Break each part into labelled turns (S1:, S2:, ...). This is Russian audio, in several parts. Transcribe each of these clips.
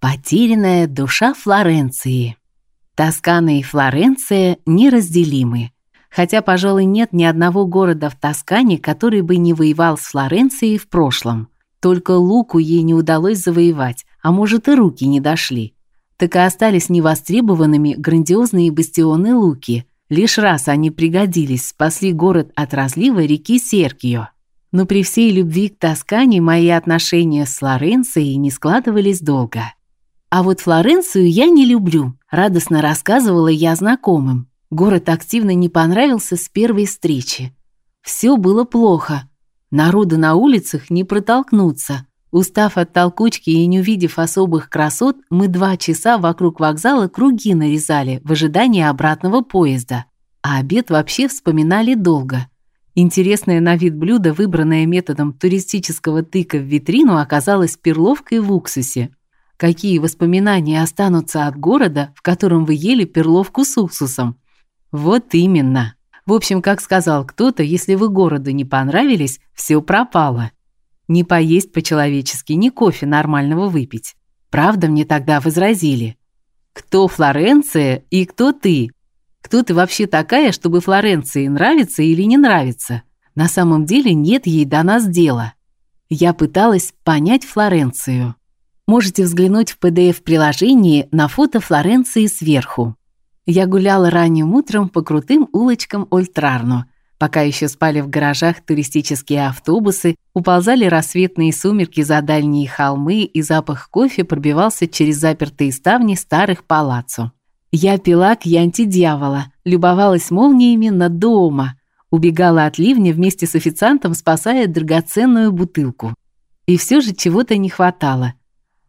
S1: Потерянная душа Флоренции. Тоскана и Флоренция неразделимы. Хотя, пожалуй, нет ни одного города в Тоскане, который бы не воевал с Флоренцией в прошлом. Только Луку ей не удалось завоевать, а может и руки не дошли. Так и остались невостребованными грандиозные бастионы Луки. Лишь раз они пригодились, спасли город от разлива реки Серкио. Но при всей любви к Тоскане мои отношения с Флоренцией не складывались долго. А вот Флоренцию я не люблю, радостно рассказывала я знакомым. Город активно не понравился с первой встречи. Все было плохо. Народу на улицах не протолкнуться. Устав от толкучки и не увидев особых красот, мы два часа вокруг вокзала круги нарезали в ожидании обратного поезда. А обед вообще вспоминали долго. Интересное на вид блюдо, выбранное методом туристического тыка в витрину, оказалось перловкой в уксусе, Какие воспоминания останутся от города, в котором вы ели перловку с уксусом? Вот именно. В общем, как сказал кто-то, если вы городу не понравились, все пропало. Не поесть по-человечески, ни кофе нормального выпить. Правда, мне тогда возразили. Кто Флоренция и кто ты? Кто ты вообще такая, чтобы Флоренции нравится или не нравится? На самом деле нет ей до нас дела. Я пыталась понять Флоренцию. Можете взглянуть в PDF-приложении на фото Флоренции сверху. Я гуляла ранним утром по крутым улочкам Ольтрарно. Пока еще спали в гаражах туристические автобусы, уползали рассветные сумерки за дальние холмы, и запах кофе пробивался через запертые ставни старых палаццо. Я пила кьянти дьявола, любовалась молниями над дома, убегала от ливня вместе с официантом, спасая драгоценную бутылку. И все же чего-то не хватало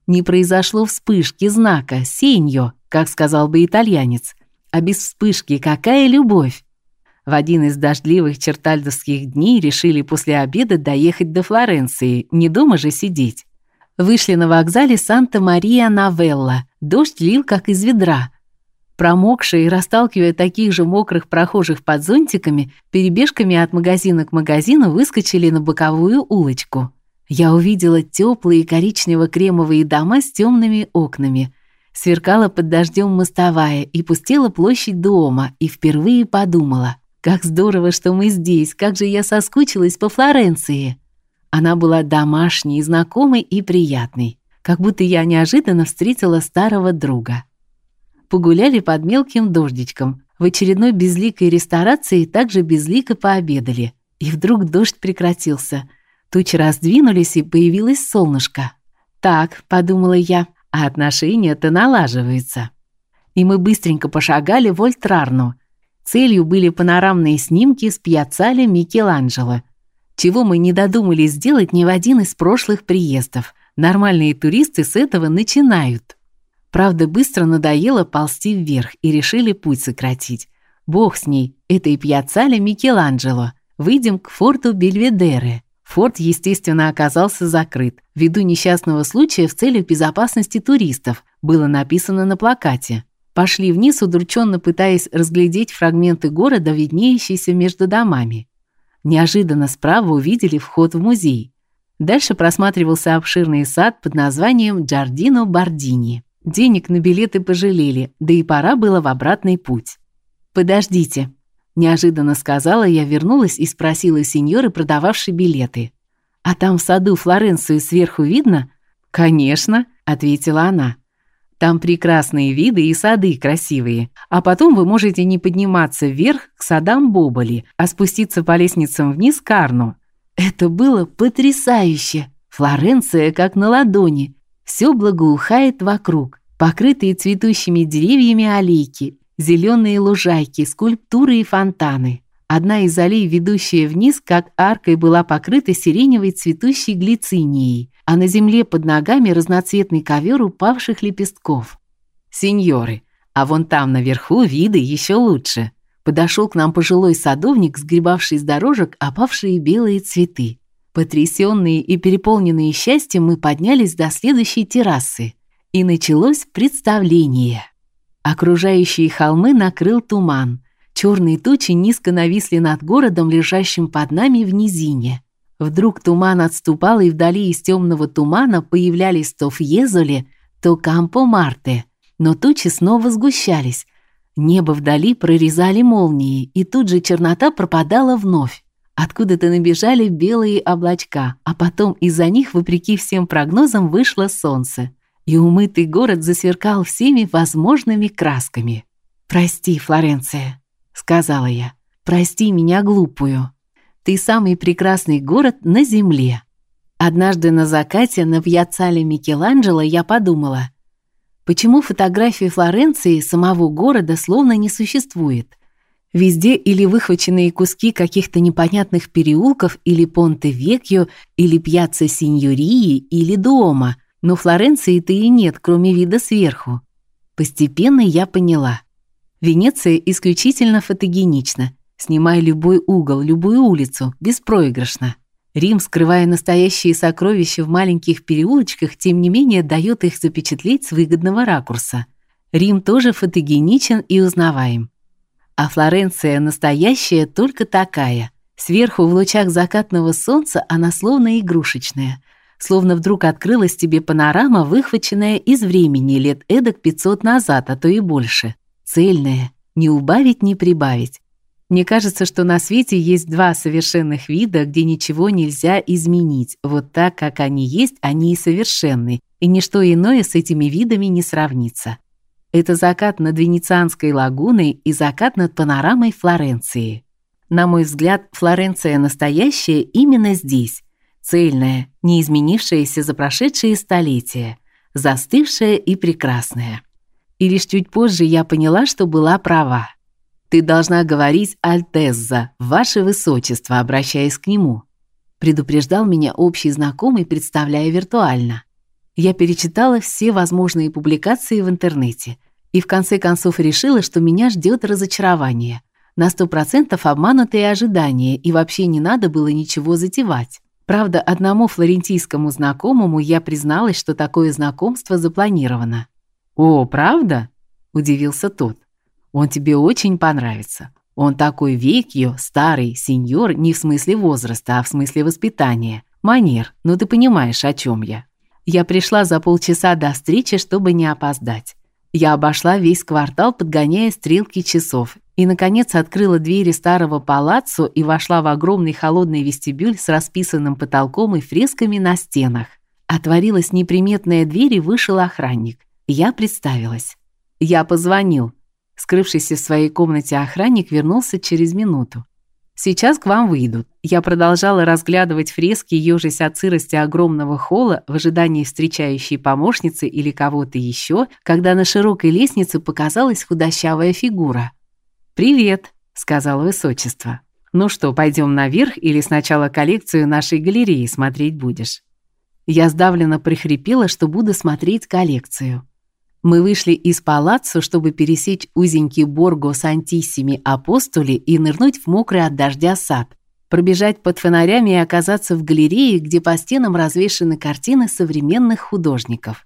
S1: не произошло вспышки знака «сеньо», как сказал бы итальянец. А без вспышки какая любовь? В один из дождливых чертальдовских дней решили после обеда доехать до Флоренции, не дома же сидеть. Вышли на вокзале Санта-Мария-Новелла. Дождь лил как из ведра. Промокшие расталкивая таких же мокрых прохожих под зонтиками, перебежками от магазина к магазину выскочили на боковую улочку. Я увидела теплые коричнево-кремовые дома с темными окнами. Сверкала под дождем мостовая и пустела площадь дома, и впервые подумала: как здорово, что мы здесь, как же я соскучилась по Флоренции. Она была домашней, знакомой и приятной, как будто я неожиданно встретила старого друга. Погуляли под мелким дождичком. В очередной безликой ресторации также безлико пообедали. И вдруг дождь прекратился. Тучи раздвинулись, и появилось солнышко. Так, подумала я, а отношения-то налаживаются. И мы быстренько пошагали в Ольтрарну. Целью были панорамные снимки с пьяццале Микеланджело, чего мы не додумались сделать ни в один из прошлых приездов. Нормальные туристы с этого начинают. Правда, быстро надоело ползти вверх и решили путь сократить. Бог с ней, это и пьяццале Микеланджело. Выйдем к форту Бельведере. Форт, естественно, оказался закрыт ввиду несчастного случая в целях безопасности туристов, было написано на плакате. Пошли вниз, удрученно пытаясь разглядеть фрагменты города, виднеющиеся между домами. Неожиданно справа увидели вход в музей. Дальше просматривался обширный сад под названием Джардино Бардини. Денег на билеты пожалели, да и пора было в обратный путь. Подождите, неожиданно сказала я, вернулась и спросила сеньоры, продававшей билеты. А там в саду Флоренцию сверху видно? Конечно, ответила она. Там прекрасные виды и сады красивые. А потом вы можете не подниматься вверх к садам Боболи, а спуститься по лестницам вниз к Арну. Это было потрясающе. Флоренция как на ладони. Все благоухает вокруг, покрытые цветущими деревьями аллейки, зеленые лужайки, скульптуры и фонтаны. Одна из аллей, ведущая вниз, как аркой, была покрыта сиреневой цветущей глицинией, а на земле под ногами разноцветный ковер упавших лепестков. Сеньоры, а вон там наверху виды еще лучше. Подошел к нам пожилой садовник, сгребавший с дорожек опавшие белые цветы. Потрясенные и переполненные счастьем, мы поднялись до следующей террасы, и началось представление. Окружающие холмы накрыл туман. Черные тучи низко нависли над городом, лежащим под нами в низине. Вдруг туман отступал, и вдали из темного тумана появлялись то Фьезоли, то Кампо Марте, но тучи снова сгущались. Небо вдали прорезали молнии, и тут же чернота пропадала вновь. Откуда-то набежали белые облачка, а потом из-за них, вопреки всем прогнозам, вышло солнце, и умытый город засверкал всеми возможными красками. «Прости, Флоренция», — сказала я, — «прости меня глупую. Ты самый прекрасный город на земле». Однажды на закате на пьяццале Микеланджело я подумала, почему фотографии Флоренции самого города словно не существует. Везде или выхваченные куски каких-то непонятных переулков, или Понте-Векьо, или Пьяцца Синьории, или Дуомо, но Флоренции-то и нет, кроме вида сверху. Постепенно я поняла. Венеция исключительно фотогенична, снимая любой угол, любую улицу, беспроигрышно. Рим, скрывая настоящие сокровища в маленьких переулочках, тем не менее дает их запечатлеть с выгодного ракурса. Рим тоже фотогеничен и узнаваем. А Флоренция настоящая только такая. Сверху в лучах закатного солнца она словно игрушечная, словно вдруг открылась тебе панорама, выхваченная из времени лет эдак 500 назад, а то и больше. Цельная, не убавить, не прибавить. Мне кажется, что на свете есть два совершенных вида, где ничего нельзя изменить. Вот так, как они есть, они и совершенны, и ничто иное с этими видами не сравнится. Это закат над Венецианской лагуной и закат над панорамой Флоренции. На мой взгляд, Флоренция настоящая именно здесь, цельная, не изменившаяся за прошедшие столетия, застывшая и прекрасная. И лишь чуть позже я поняла, что была права. Ты должна говорить Альтезза, ваше высочество, обращаясь к нему, предупреждал меня общий знакомый, представляя виртуально. Я перечитала все возможные публикации в интернете и в конце концов решила, что меня ждет разочарование. На сто процентов обманутые ожидания, и вообще не надо было ничего затевать. Правда, одному флорентийскому знакомому я призналась, что такое знакомство запланировано. "О, правда?" удивился тот. Он тебе очень понравится. Он такой векью, старый, сеньор, не в смысле возраста, а в смысле воспитания, манер. Ну ты понимаешь, о чем я. Я пришла за полчаса до встречи, чтобы не опоздать. Я обошла весь квартал, подгоняя стрелки часов, и наконец открыла двери старого палаццо и вошла в огромный холодный вестибюль с расписанным потолком и фресками на стенах. Отворилась неприметная дверь и вышел охранник. Я представилась. Я позвонил, Скрывшийся в своей комнате охранник вернулся через минуту. Сейчас к вам выйдут. Я продолжала разглядывать фрески, ёжись от сырости огромного холла в ожидании встречающей помощницы или кого-то еще, когда на широкой лестнице показалась худощавая фигура. "Привет", сказала высочество. "Ну что, пойдем наверх или сначала коллекцию нашей галереи смотреть будешь?" Я сдавленно прихрипела, что буду смотреть коллекцию. Мы вышли из палаццо, чтобы пересечь узенький Борго Сантиссими Апостоли и нырнуть в мокрый от дождя сад, пробежать под фонарями и оказаться в галерее, где по стенам развешаны картины современных художников.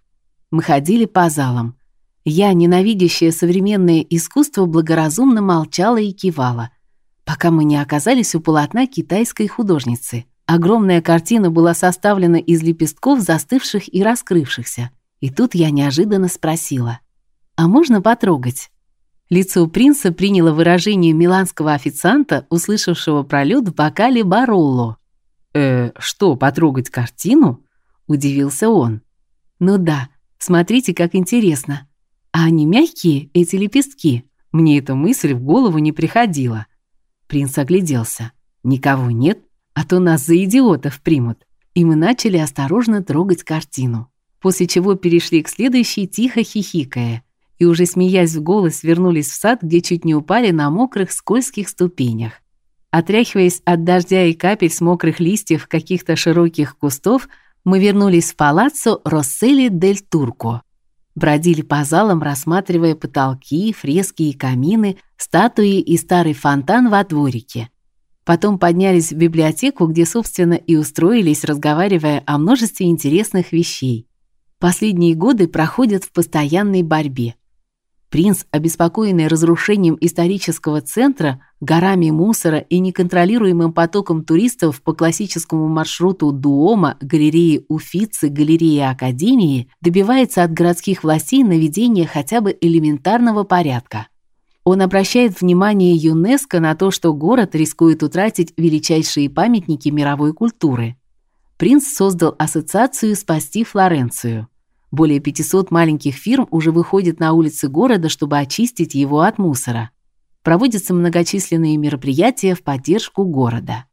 S1: Мы ходили по залам. Я, ненавидящая современное искусство, благоразумно молчала и кивала, пока мы не оказались у полотна китайской художницы. Огромная картина была составлена из лепестков, застывших и раскрывшихся. И тут я неожиданно спросила: "А можно потрогать?" Лицо принца приняло выражение миланского официанта, услышавшего про лёд в бокале Баролло. «Э, что, потрогать картину?» – удивился он. «Ну да, смотрите, как интересно. А они мягкие, эти лепестки? Мне эта мысль в голову не приходила». Принц огляделся. «Никого нет, а то нас за идиотов примут». И мы начали осторожно трогать картину после чего перешли к следующей, тихо хихикая, и уже смеясь в голос вернулись в сад, где чуть не упали на мокрых скользких ступенях. Отряхиваясь от дождя и капель с мокрых листьев каких-то широких кустов, мы вернулись в палаццо Россели дель Турко. Бродили по залам, рассматривая потолки, фрески и камины, статуи и старый фонтан во дворике. Потом поднялись в библиотеку, где, собственно, и устроились, разговаривая о множестве интересных вещей последние годы проходят в постоянной борьбе. Принц, обеспокоенный разрушением исторического центра, горами мусора и неконтролируемым потоком туристов по классическому маршруту Дуома, галереи Уфицы, галереи Академии, добивается от городских властей наведения хотя бы элементарного порядка. Он обращает внимание ЮНЕСКО на то, что город рискует утратить величайшие памятники мировой культуры. Принц создал ассоциацию «Спасти Флоренцию». Более 500 маленьких фирм уже выходят на улицы города, чтобы очистить его от мусора. Проводятся многочисленные мероприятия в поддержку города.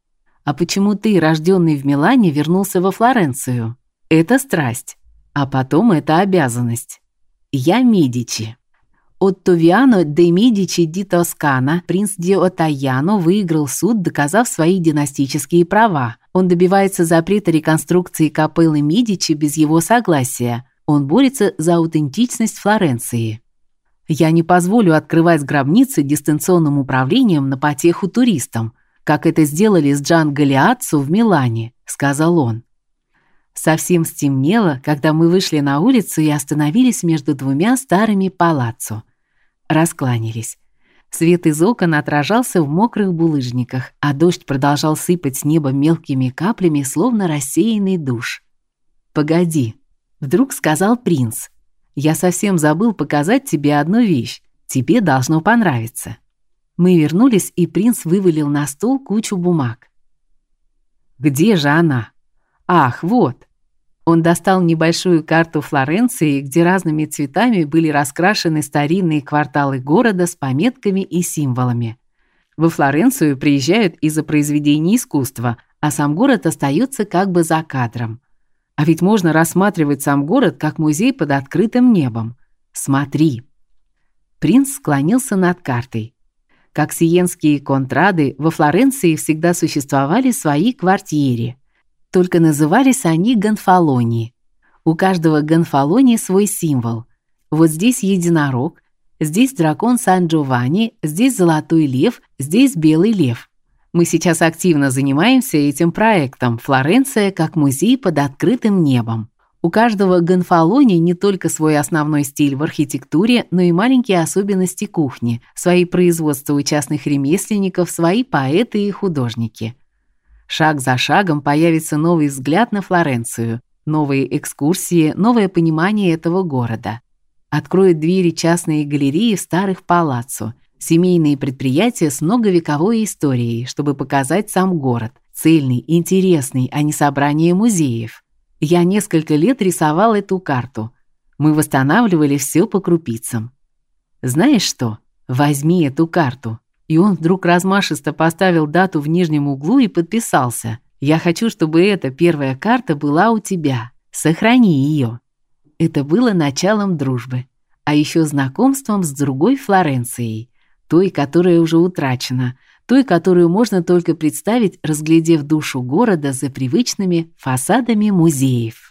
S1: А почему ты, рожденный в Милане, вернулся во Флоренцию? Это страсть, а потом это обязанность. Я Медичи. Оттовиано де Медичи ди Тоскана, принц ди Оттаяно, выиграл суд, доказав свои династические права. Он добивается запрета реконструкции капеллы Медичи без его согласия – он борется за аутентичность Флоренции. Я не позволю открывать гробницы дистанционным управлением на потеху туристам, как это сделали с Джан Галиатсо в Милане, сказал он. Совсем стемнело, когда мы вышли на улицу и остановились между двумя старыми палаццо. Раскланялись. Свет из окон отражался в мокрых булыжниках, а дождь продолжал сыпать с неба мелкими каплями, словно рассеянный душ. Погоди, Вдруг сказал принц. Я совсем забыл показать тебе одну вещь. Тебе должно понравиться. Мы вернулись, и принц вывалил на стол кучу бумаг. Где же она? Ах, вот. Он достал небольшую карту Флоренции, где разными цветами были раскрашены старинные кварталы города с пометками и символами. Во Флоренцию приезжают из-за произведений искусства, а сам город остается как бы за кадром. А ведь можно рассматривать сам город как музей под открытым небом. Смотри. Принц склонился над картой. Как сиенские контрады, во Флоренции всегда существовали свои квартири. Только назывались они гонфалони. У каждого гонфалони свой символ. Вот здесь единорог, здесь дракон Сан-Джованни, здесь золотой лев, здесь белый лев. Мы сейчас активно занимаемся этим проектом Флоренция как музей под открытым небом. У каждого гонфалони не только свой основной стиль в архитектуре, но и маленькие особенности кухни, свои производства у частных ремесленников, свои поэты и художники. Шаг за шагом появится новый взгляд на Флоренцию, новые экскурсии, новое понимание этого города. Откроют двери частные галереи старых палаццо, Семейные предприятия с многовековой историей, чтобы показать сам город. Цельный, интересный, а не собрание музеев. Я несколько лет рисовал эту карту. Мы восстанавливали все по крупицам. Знаешь что? Возьми эту карту. И он вдруг размашисто поставил дату в нижнем углу и подписался. Я хочу, чтобы эта первая карта была у тебя. Сохрани ее. Это было началом дружбы, а еще знакомством с другой Флоренцией той, которая уже утрачена, той, которую можно только представить, разглядев душу города за привычными фасадами музеев.